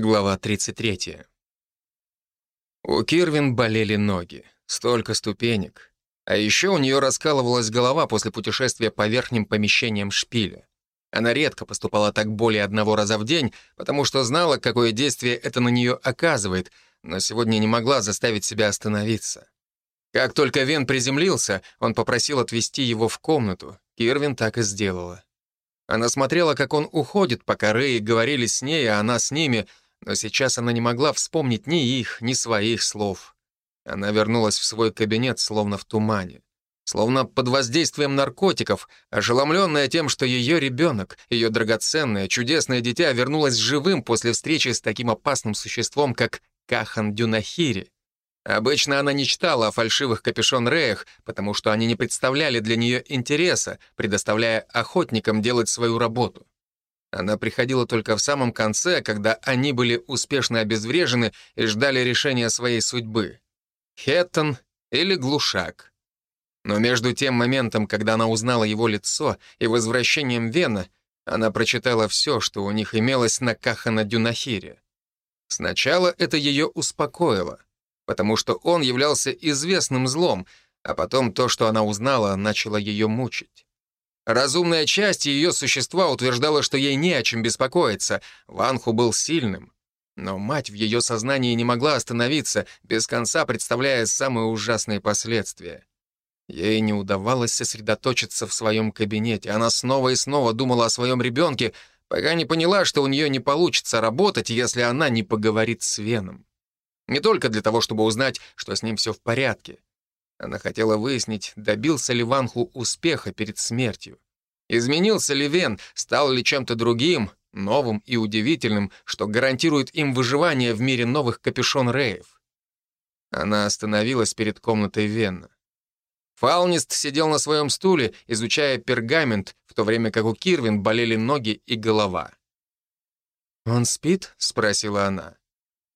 Глава 33. У Кирвин болели ноги. Столько ступенек. А еще у нее раскалывалась голова после путешествия по верхним помещениям шпиля. Она редко поступала так более одного раза в день, потому что знала, какое действие это на нее оказывает, но сегодня не могла заставить себя остановиться. Как только Вен приземлился, он попросил отвезти его в комнату. Кирвин так и сделала. Она смотрела, как он уходит, пока Рэй говорили с ней, а она с ними, но сейчас она не могла вспомнить ни их, ни своих слов. Она вернулась в свой кабинет, словно в тумане. Словно под воздействием наркотиков, ошеломленная тем, что ее ребенок, ее драгоценное, чудесное дитя вернулось живым после встречи с таким опасным существом, как Кахан Дюнахири. Обычно она не читала о фальшивых капюшон-реях, потому что они не представляли для нее интереса, предоставляя охотникам делать свою работу. Она приходила только в самом конце, когда они были успешно обезврежены и ждали решения своей судьбы. Хеттон или Глушак. Но между тем моментом, когда она узнала его лицо, и возвращением Вена, она прочитала все, что у них имелось на Кахана Дюнахире. Сначала это ее успокоило — потому что он являлся известным злом, а потом то, что она узнала, начало ее мучить. Разумная часть ее существа утверждала, что ей не о чем беспокоиться, Ванху был сильным. Но мать в ее сознании не могла остановиться, без конца представляя самые ужасные последствия. Ей не удавалось сосредоточиться в своем кабинете. Она снова и снова думала о своем ребенке, пока не поняла, что у нее не получится работать, если она не поговорит с Веном. Не только для того, чтобы узнать, что с ним все в порядке. Она хотела выяснить, добился ли Ванху успеха перед смертью. Изменился ли Вен, стал ли чем-то другим, новым и удивительным, что гарантирует им выживание в мире новых капюшон-реев. Она остановилась перед комнатой Венна. Фаунист сидел на своем стуле, изучая пергамент, в то время как у Кирвин болели ноги и голова. «Он спит?» — спросила она.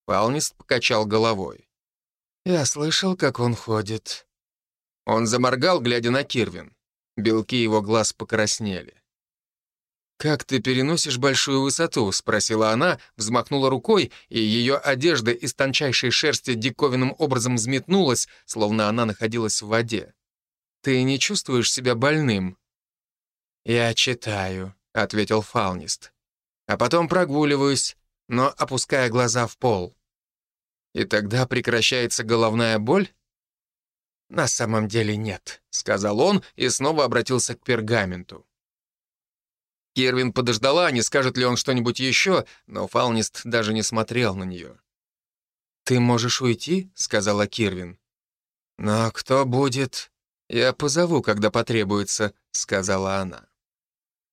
Палнист покачал головой. «Я слышал, как он ходит». Он заморгал, глядя на Кирвин. Белки его глаз покраснели. «Как ты переносишь большую высоту?» — спросила она, взмахнула рукой, и ее одежда из тончайшей шерсти диковинным образом взметнулась, словно она находилась в воде. «Ты не чувствуешь себя больным?» «Я читаю», — ответил Фаунист. «А потом прогуливаюсь, но опуская глаза в пол. И тогда прекращается головная боль? «На самом деле нет», — сказал он и снова обратился к пергаменту. Кервин подождала, не скажет ли он что-нибудь еще, но Фаунист даже не смотрел на нее. «Ты можешь уйти?» — сказала Кирвин. «Но кто будет?» «Я позову, когда потребуется», — сказала она.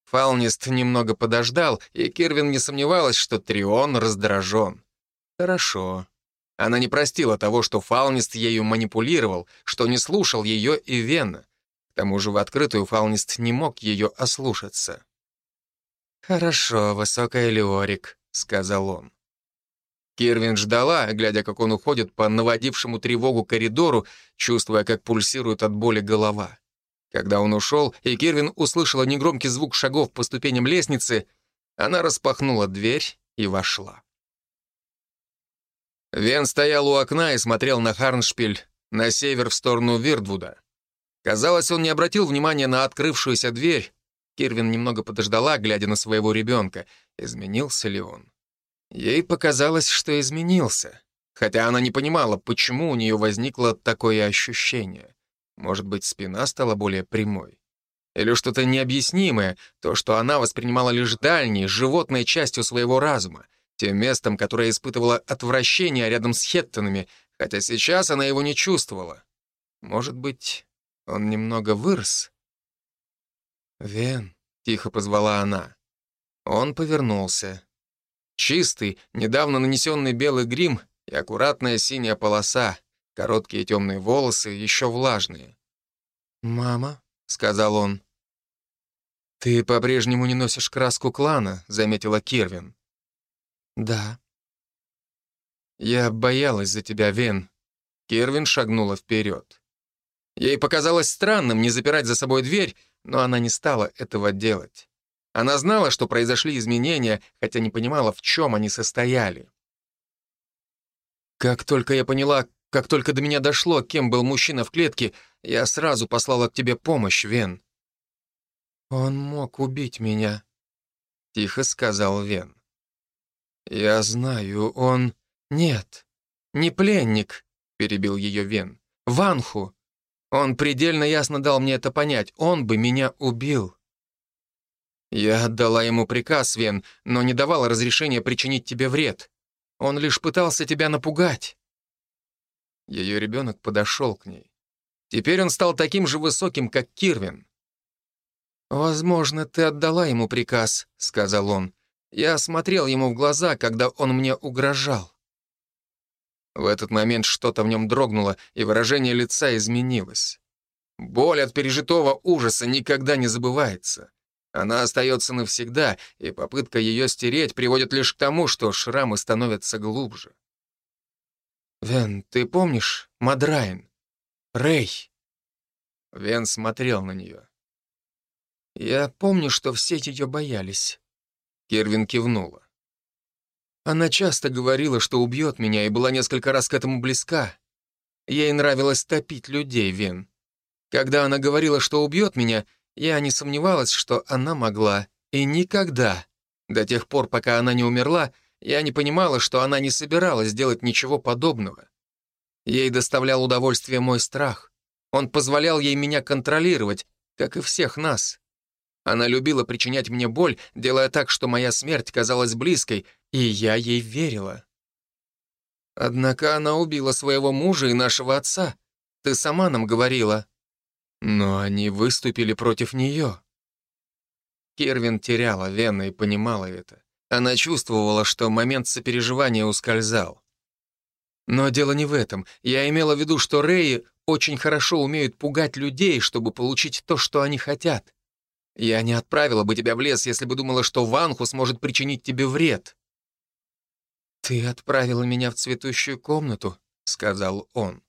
Фаунист немного подождал, и Кирвин не сомневалась, что Трион раздражен. «Хорошо». Она не простила того, что Фаунист ею манипулировал, что не слушал ее и Вена. К тому же в открытую Фаунист не мог ее ослушаться. «Хорошо, высокая Леорик», — сказал он. Кирвин ждала, глядя, как он уходит по наводившему тревогу коридору, чувствуя, как пульсирует от боли голова. Когда он ушел, и Кирвин услышала негромкий звук шагов по ступеням лестницы, она распахнула дверь и вошла. Вен стоял у окна и смотрел на Харншпиль, на север в сторону Вирдвуда. Казалось, он не обратил внимания на открывшуюся дверь. Кирвин немного подождала, глядя на своего ребенка. Изменился ли он? Ей показалось, что изменился. Хотя она не понимала, почему у нее возникло такое ощущение. Может быть, спина стала более прямой? Или что-то необъяснимое, то, что она воспринимала лишь дальней, животной частью своего разума, тем местом, которое испытывало отвращение рядом с Хеттонами, хотя сейчас она его не чувствовала. Может быть, он немного вырос? «Вен», — тихо позвала она. Он повернулся. Чистый, недавно нанесенный белый грим и аккуратная синяя полоса, Короткие темные волосы, еще влажные. «Мама», — сказал он. «Ты по-прежнему не носишь краску клана», — заметила Кирвин. «Да». «Я боялась за тебя, Вен». Кирвин шагнула вперед. Ей показалось странным не запирать за собой дверь, но она не стала этого делать. Она знала, что произошли изменения, хотя не понимала, в чем они состояли. Как только я поняла, как только до меня дошло, кем был мужчина в клетке, я сразу послала к тебе помощь, Вен». «Он мог убить меня», — тихо сказал Вен. «Я знаю, он...» «Нет, не пленник», — перебил ее Вен. «Ванху. Он предельно ясно дал мне это понять. Он бы меня убил». «Я отдала ему приказ, Вен, но не давала разрешения причинить тебе вред. Он лишь пытался тебя напугать». Ее ребенок подошел к ней. Теперь он стал таким же высоким, как Кирвин. «Возможно, ты отдала ему приказ», — сказал он. «Я смотрел ему в глаза, когда он мне угрожал». В этот момент что-то в нем дрогнуло, и выражение лица изменилось. Боль от пережитого ужаса никогда не забывается. Она остается навсегда, и попытка ее стереть приводит лишь к тому, что шрамы становятся глубже. «Вен, ты помнишь Мадрайн? Рэй?» Вен смотрел на нее. «Я помню, что все ее боялись». Кервин кивнула. Она часто говорила, что убьет меня, и была несколько раз к этому близка. Ей нравилось топить людей, Вен. Когда она говорила, что убьет меня, я не сомневалась, что она могла. И никогда, до тех пор, пока она не умерла, я не понимала, что она не собиралась делать ничего подобного. Ей доставлял удовольствие мой страх. Он позволял ей меня контролировать, как и всех нас. Она любила причинять мне боль, делая так, что моя смерть казалась близкой, и я ей верила. Однако она убила своего мужа и нашего отца. Ты сама нам говорила. Но они выступили против нее. Кервин теряла вены и понимала это. Она чувствовала, что момент сопереживания ускользал. Но дело не в этом. Я имела в виду, что Рэи очень хорошо умеют пугать людей, чтобы получить то, что они хотят. Я не отправила бы тебя в лес, если бы думала, что Ванху сможет причинить тебе вред. «Ты отправила меня в цветущую комнату», — сказал он.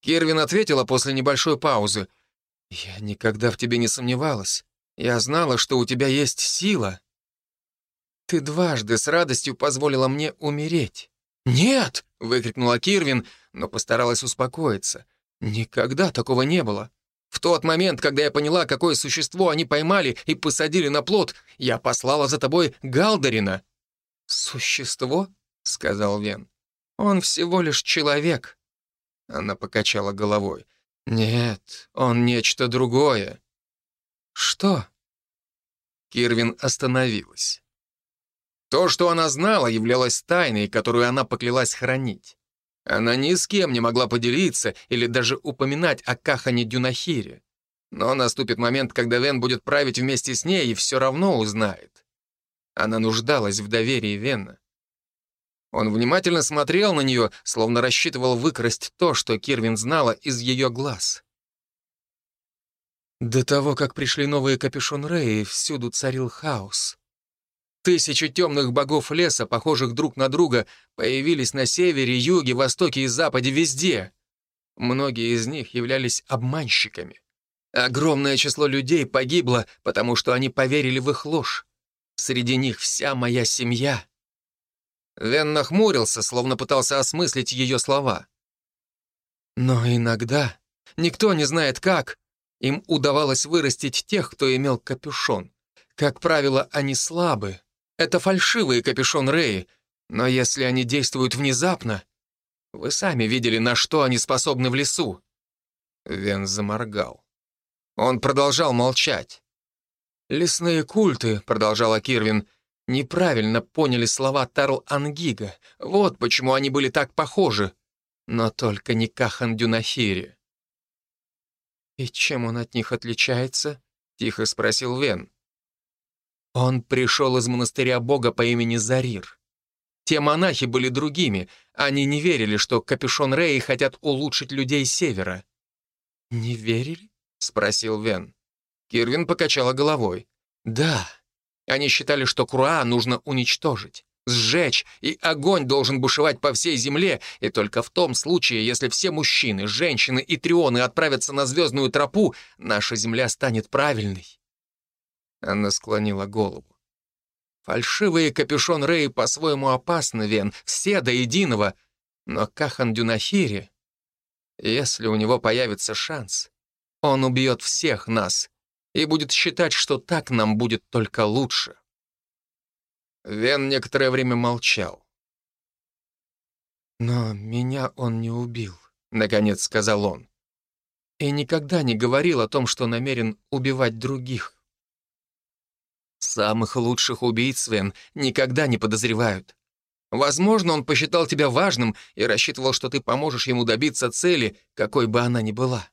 Кирвин ответила после небольшой паузы. «Я никогда в тебе не сомневалась. Я знала, что у тебя есть сила. Ты дважды с радостью позволила мне умереть». «Нет!» — выкрикнула Кирвин, но постаралась успокоиться. «Никогда такого не было. В тот момент, когда я поняла, какое существо они поймали и посадили на плот, я послала за тобой Галдарина». «Существо?» — сказал Вен. «Он всего лишь человек». Она покачала головой. «Нет, он нечто другое». «Что?» Кирвин остановилась. То, что она знала, являлось тайной, которую она поклялась хранить. Она ни с кем не могла поделиться или даже упоминать о Кахане Дюнахире. Но наступит момент, когда Вен будет править вместе с ней и все равно узнает. Она нуждалась в доверии Вена. Он внимательно смотрел на нее, словно рассчитывал выкрасть то, что Кирвин знала из ее глаз. До того, как пришли новые капюшон Рэи, всюду царил хаос. Тысячи темных богов леса, похожих друг на друга, появились на севере, юге, востоке и западе, везде. Многие из них являлись обманщиками. Огромное число людей погибло, потому что они поверили в их ложь. Среди них вся моя семья. Вен нахмурился, словно пытался осмыслить ее слова. Но иногда, никто не знает как, им удавалось вырастить тех, кто имел капюшон. Как правило, они слабы. Это фальшивые капюшон Рэи, но если они действуют внезапно... Вы сами видели, на что они способны в лесу. Вен заморгал. Он продолжал молчать. «Лесные культы», — продолжала Кирвин, — неправильно поняли слова Тарл Ангига. Вот почему они были так похожи. Но только не Кахан Дюнахири. «И чем он от них отличается?» — тихо спросил Вен. Он пришел из монастыря бога по имени Зарир. Те монахи были другими. Они не верили, что капюшон Реи хотят улучшить людей севера. «Не верили?» — спросил Вен. Кирвин покачала головой. «Да, они считали, что Круа нужно уничтожить, сжечь, и огонь должен бушевать по всей земле, и только в том случае, если все мужчины, женщины и трионы отправятся на звездную тропу, наша земля станет правильной. Она склонила голову. Фальшивые капюшон Рэй по-своему опасны, Вен, все до единого. Но Кахан Дюнахири, если у него появится шанс, он убьет всех нас и будет считать, что так нам будет только лучше. Вен некоторое время молчал. «Но меня он не убил», — наконец сказал он. «И никогда не говорил о том, что намерен убивать других. Самых лучших убийц, Вен, никогда не подозревают. Возможно, он посчитал тебя важным и рассчитывал, что ты поможешь ему добиться цели, какой бы она ни была.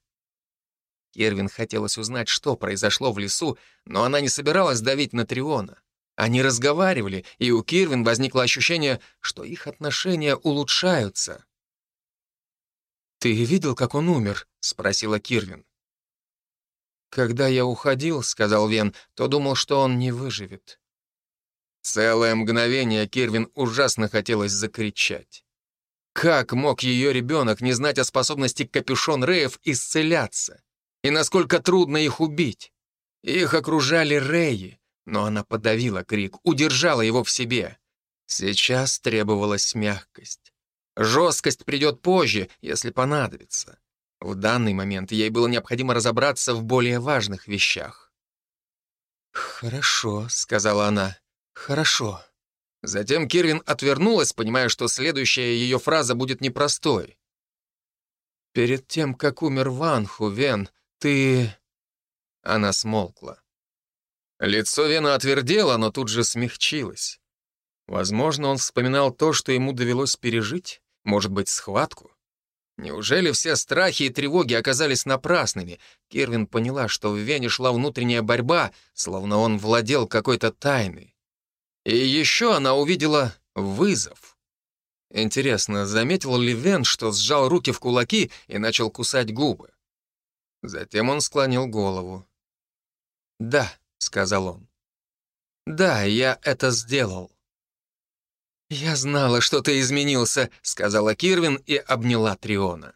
Кервин хотелось узнать, что произошло в лесу, но она не собиралась давить на Триона. Они разговаривали, и у Кирвин возникло ощущение, что их отношения улучшаются. «Ты видел, как он умер?» — спросила Кирвин. «Когда я уходил, — сказал Вен, — то думал, что он не выживет». Целое мгновение Кирвин ужасно хотелось закричать. Как мог ее ребенок не знать о способности капюшон Реев исцеляться? И насколько трудно их убить? Их окружали Реи, но она подавила крик, удержала его в себе. Сейчас требовалась мягкость. Жесткость придет позже, если понадобится. В данный момент ей было необходимо разобраться в более важных вещах. «Хорошо», — сказала она, — «хорошо». Затем Кирвин отвернулась, понимая, что следующая ее фраза будет непростой. «Перед тем, как умер Ван Хувен, ты...» Она смолкла. Лицо Вена отвердело, но тут же смягчилось. Возможно, он вспоминал то, что ему довелось пережить, может быть, схватку. Неужели все страхи и тревоги оказались напрасными? Кирвин поняла, что в Вене шла внутренняя борьба, словно он владел какой-то тайной. И еще она увидела вызов. Интересно, заметил ли Вен, что сжал руки в кулаки и начал кусать губы? Затем он склонил голову. «Да», — сказал он. «Да, я это сделал». «Я знала, что ты изменился», — сказала Кирвин и обняла Триона.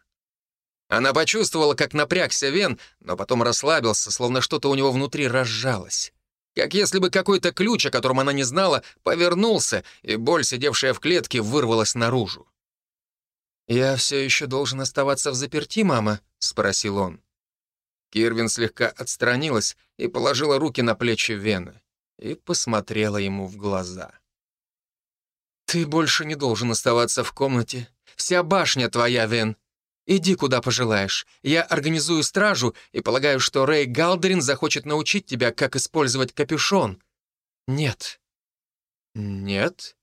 Она почувствовала, как напрягся Вен, но потом расслабился, словно что-то у него внутри разжалось. Как если бы какой-то ключ, о котором она не знала, повернулся, и боль, сидевшая в клетке, вырвалась наружу. «Я все еще должен оставаться в заперти, мама?» — спросил он. Кирвин слегка отстранилась и положила руки на плечи Вена и посмотрела ему в глаза. «Ты больше не должен оставаться в комнате. Вся башня твоя, Вен. Иди, куда пожелаешь. Я организую стражу и полагаю, что Рэй Галдерин захочет научить тебя, как использовать капюшон. Нет». «Нет?»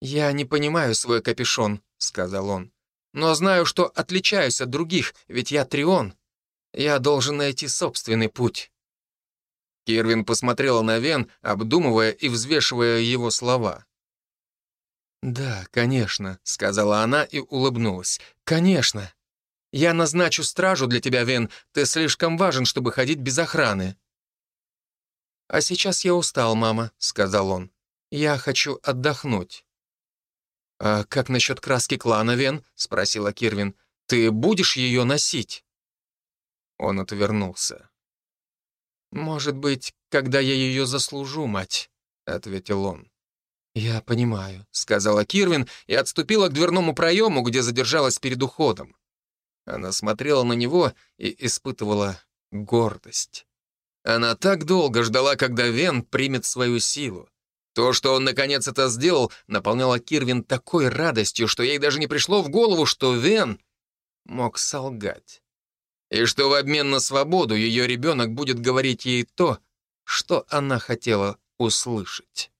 «Я не понимаю свой капюшон», — сказал он. «Но знаю, что отличаюсь от других, ведь я Трион. Я должен найти собственный путь». Кирвин посмотрела на Вен, обдумывая и взвешивая его слова. «Да, конечно», — сказала она и улыбнулась. «Конечно. Я назначу стражу для тебя, Вен. Ты слишком важен, чтобы ходить без охраны». «А сейчас я устал, мама», — сказал он. «Я хочу отдохнуть». «А как насчет краски клана, Вен?» — спросила Кирвин. «Ты будешь ее носить?» Он отвернулся. «Может быть, когда я ее заслужу, мать», — ответил он. «Я понимаю», — сказала Кирвин и отступила к дверному проему, где задержалась перед уходом. Она смотрела на него и испытывала гордость. Она так долго ждала, когда Вен примет свою силу. То, что он наконец это сделал, наполняло Кирвин такой радостью, что ей даже не пришло в голову, что Вен мог солгать. И что в обмен на свободу ее ребенок будет говорить ей то, что она хотела услышать.